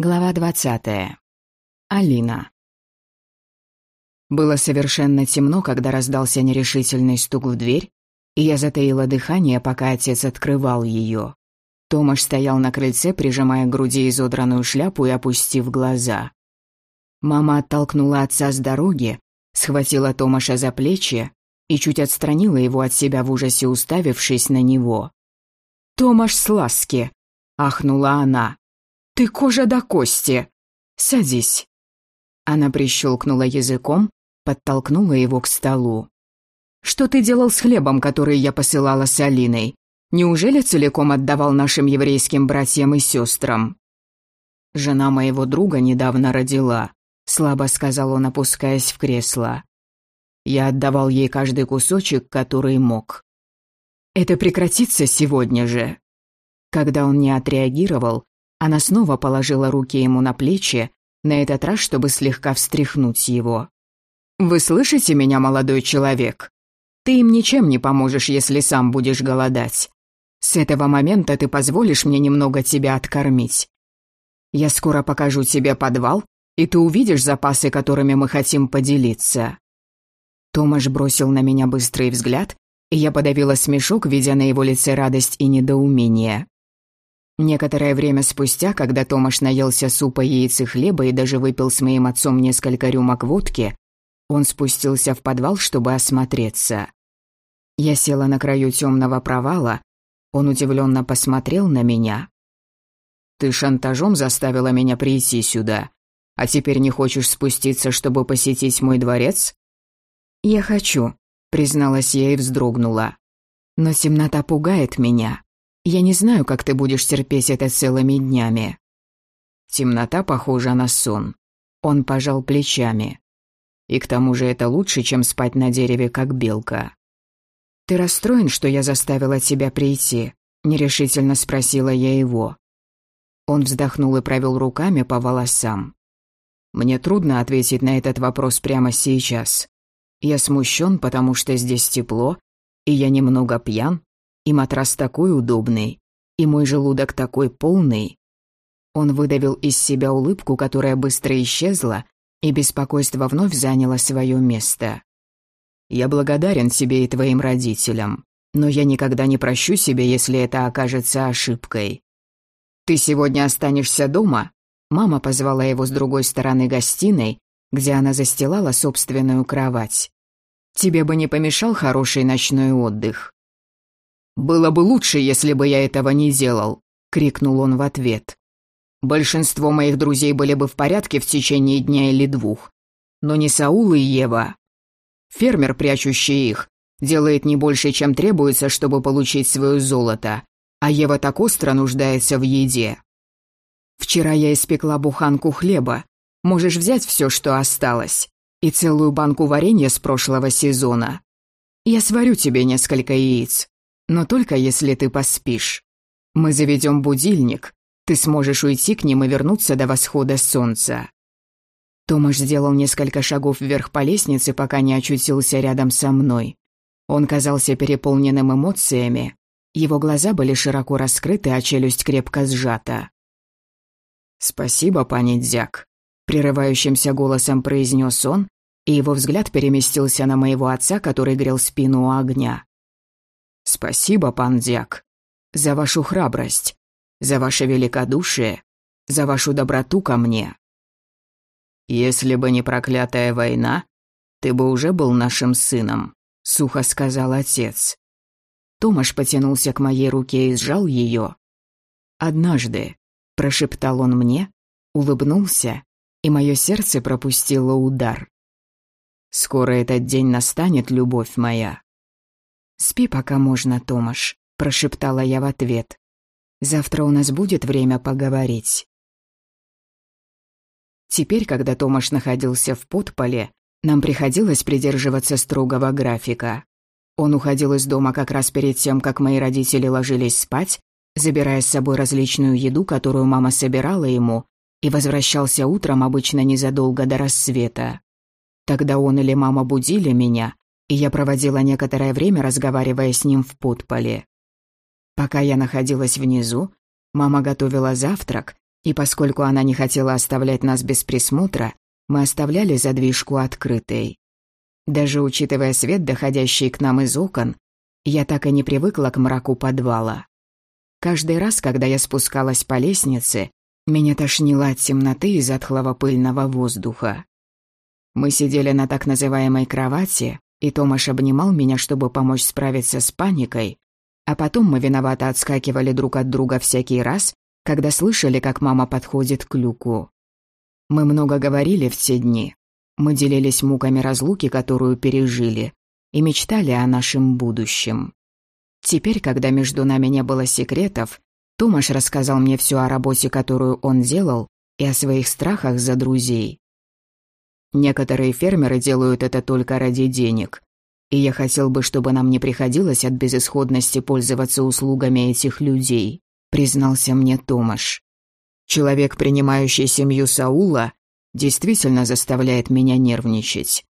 Глава двадцатая. Алина. Было совершенно темно, когда раздался нерешительный стук в дверь, и я затаила дыхание, пока отец открывал ее. Томаш стоял на крыльце, прижимая к груди изодранную шляпу и опустив глаза. Мама оттолкнула отца с дороги, схватила Томаша за плечи и чуть отстранила его от себя в ужасе, уставившись на него. «Томаш Сласки!» — ахнула она. «Ты кожа до кости! Садись!» Она прищелкнула языком, подтолкнула его к столу. «Что ты делал с хлебом, который я посылала с Алиной? Неужели целиком отдавал нашим еврейским братьям и сестрам?» «Жена моего друга недавно родила», — слабо сказал он, опускаясь в кресло. «Я отдавал ей каждый кусочек, который мог». «Это прекратится сегодня же». Когда он не отреагировал, она снова положила руки ему на плечи, на этот раз, чтобы слегка встряхнуть его. «Вы слышите меня, молодой человек? Ты им ничем не поможешь, если сам будешь голодать. С этого момента ты позволишь мне немного тебя откормить. Я скоро покажу тебе подвал, и ты увидишь запасы, которыми мы хотим поделиться». Томаш бросил на меня быстрый взгляд, и я подавила смешок, видя на его лице радость и недоумение. Некоторое время спустя, когда Томаш наелся супа, яиц и хлеба и даже выпил с моим отцом несколько рюмок водки, он спустился в подвал, чтобы осмотреться. Я села на краю темного провала, он удивленно посмотрел на меня. «Ты шантажом заставила меня прийти сюда, а теперь не хочешь спуститься, чтобы посетить мой дворец?» «Я хочу», — призналась я и вздрогнула. «Но темнота пугает меня. Я не знаю, как ты будешь терпеть это целыми днями». Темнота похожа на сон. Он пожал плечами. И к тому же это лучше, чем спать на дереве, как белка. «Ты расстроен, что я заставила тебя прийти?» — нерешительно спросила я его. Он вздохнул и провел руками по волосам. «Мне трудно ответить на этот вопрос прямо сейчас. Я смущен, потому что здесь тепло, и я немного пьян, и матрас такой удобный, и мой желудок такой полный. Он выдавил из себя улыбку, которая быстро исчезла, и беспокойство вновь заняло свое место. «Я благодарен тебе и твоим родителям, но я никогда не прощу себе, если это окажется ошибкой. Ты сегодня останешься дома?» Мама позвала его с другой стороны гостиной, где она застилала собственную кровать. «Тебе бы не помешал хороший ночной отдых. «Было бы лучше, если бы я этого не делал», — крикнул он в ответ. «Большинство моих друзей были бы в порядке в течение дня или двух, но не Саул и Ева. Фермер, прячущий их, делает не больше, чем требуется, чтобы получить свое золото, а Ева так остро нуждается в еде. Вчера я испекла буханку хлеба. Можешь взять все, что осталось, и целую банку варенья с прошлого сезона. Я сварю тебе несколько яиц. Но только если ты поспишь. Мы заведем будильник. Ты сможешь уйти к ним и вернуться до восхода солнца». Томаш сделал несколько шагов вверх по лестнице, пока не очутился рядом со мной. Он казался переполненным эмоциями. Его глаза были широко раскрыты, а челюсть крепко сжата. «Спасибо, пани Дзяк», — прерывающимся голосом произнес он, и его взгляд переместился на моего отца, который грел спину у огня. Спасибо, пан Дяк, за вашу храбрость, за ваше великодушие, за вашу доброту ко мне. Если бы не проклятая война, ты бы уже был нашим сыном, сухо сказал отец. Томаш потянулся к моей руке и сжал ее. Однажды, прошептал он мне, улыбнулся, и мое сердце пропустило удар. Скоро этот день настанет, любовь моя. «Спи, пока можно, Томаш», — прошептала я в ответ. «Завтра у нас будет время поговорить». Теперь, когда Томаш находился в подполе, нам приходилось придерживаться строгого графика. Он уходил из дома как раз перед тем, как мои родители ложились спать, забирая с собой различную еду, которую мама собирала ему, и возвращался утром обычно незадолго до рассвета. Тогда он или мама будили меня, и я проводила некоторое время, разговаривая с ним в подполе. Пока я находилась внизу, мама готовила завтрак, И поскольку она не хотела оставлять нас без присмотра, мы оставляли задвижку открытой. Даже учитывая свет, доходящий к нам из окон, я так и не привыкла к мраку подвала. Каждый раз, когда я спускалась по лестнице, меня тошнило от темноты и затхлого пыльного воздуха. Мы сидели на так называемой кровати, и Томаш обнимал меня, чтобы помочь справиться с паникой, а потом мы виновато отскакивали друг от друга всякий раз, когда слышали, как мама подходит к люку. Мы много говорили в те дни. Мы делились муками разлуки, которую пережили, и мечтали о нашем будущем. Теперь, когда между нами не было секретов, Томаш рассказал мне все о работе, которую он делал, и о своих страхах за друзей. Некоторые фермеры делают это только ради денег, и я хотел бы, чтобы нам не приходилось от безысходности пользоваться услугами этих людей, признался мне Томаш. Человек, принимающий семью Саула, действительно заставляет меня нервничать.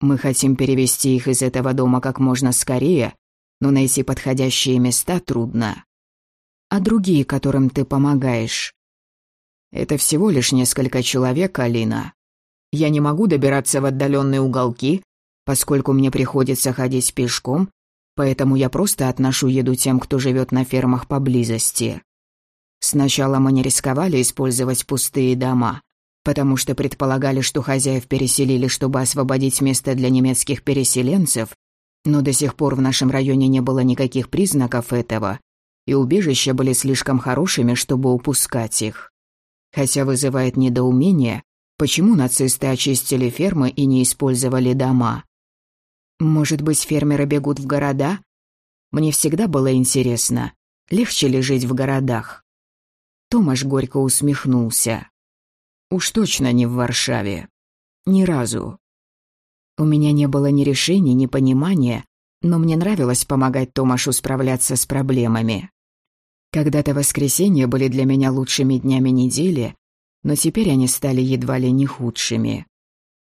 Мы хотим перевести их из этого дома как можно скорее, но найти подходящие места трудно. А другие, которым ты помогаешь? Это всего лишь несколько человек, Алина. Я не могу добираться в отдаленные уголки, поскольку мне приходится ходить пешком, поэтому я просто отношу еду тем, кто живет на фермах поблизости. Сначала мы не рисковали использовать пустые дома, потому что предполагали, что хозяев переселили, чтобы освободить место для немецких переселенцев, но до сих пор в нашем районе не было никаких признаков этого, и убежища были слишком хорошими, чтобы упускать их. Хотя вызывает недоумение, почему нацисты очистили фермы и не использовали дома. Может быть, фермеры бегут в города? Мне всегда было интересно, легче ли жить в городах. Томаш горько усмехнулся. «Уж точно не в Варшаве. Ни разу. У меня не было ни решений, ни понимания, но мне нравилось помогать Томашу справляться с проблемами. Когда-то воскресенья были для меня лучшими днями недели, но теперь они стали едва ли не худшими.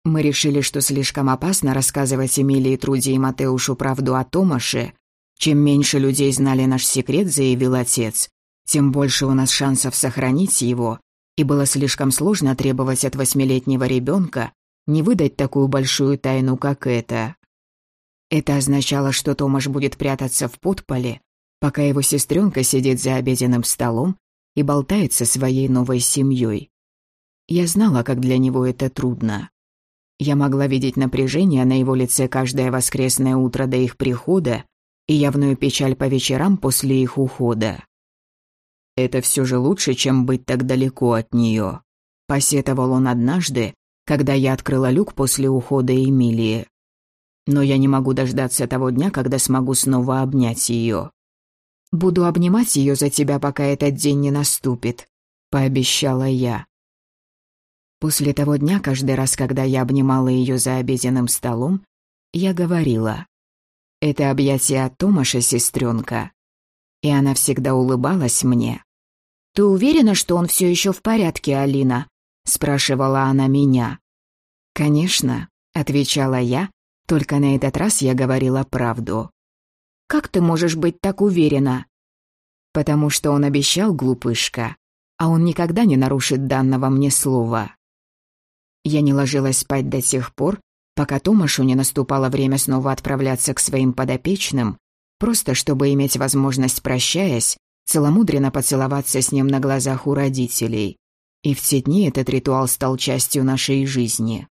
Мы решили, что слишком опасно рассказывать Эмилии, Труди и Матеушу правду о Томаше. Чем меньше людей знали наш секрет, заявил отец, тем больше у нас шансов сохранить его, и было слишком сложно требовать от восьмилетнего ребенка не выдать такую большую тайну, как эта. Это означало, что Томаш будет прятаться в подполе, пока его сестренка сидит за обеденным столом и болтает со своей новой семьей. Я знала, как для него это трудно. Я могла видеть напряжение на его лице каждое воскресное утро до их прихода и явную печаль по вечерам после их ухода. Это все же лучше, чем быть так далеко от нее. Посетовал он однажды, когда я открыла люк после ухода Эмилии. Но я не могу дождаться того дня, когда смогу снова обнять ее. Буду обнимать ее за тебя, пока этот день не наступит, пообещала я. После того дня, каждый раз, когда я обнимала ее за обеденным столом, я говорила: "Это объятие от Томаша, сестренка". И она всегда улыбалась мне. «Ты уверена, что он все еще в порядке, Алина?» — спрашивала она меня. «Конечно», — отвечала я, только на этот раз я говорила правду. «Как ты можешь быть так уверена?» «Потому что он обещал, глупышка, а он никогда не нарушит данного мне слова». Я не ложилась спать до тех пор, пока Томашу не наступало время снова отправляться к своим подопечным, просто чтобы иметь возможность, прощаясь, целомудренно поцеловаться с ним на глазах у родителей. И в те дни этот ритуал стал частью нашей жизни.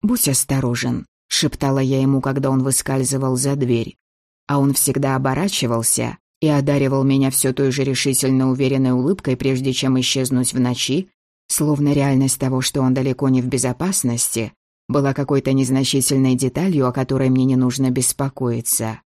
«Будь осторожен», — шептала я ему, когда он выскальзывал за дверь. А он всегда оборачивался и одаривал меня все той же решительно уверенной улыбкой, прежде чем исчезнуть в ночи, словно реальность того, что он далеко не в безопасности, была какой-то незначительной деталью, о которой мне не нужно беспокоиться.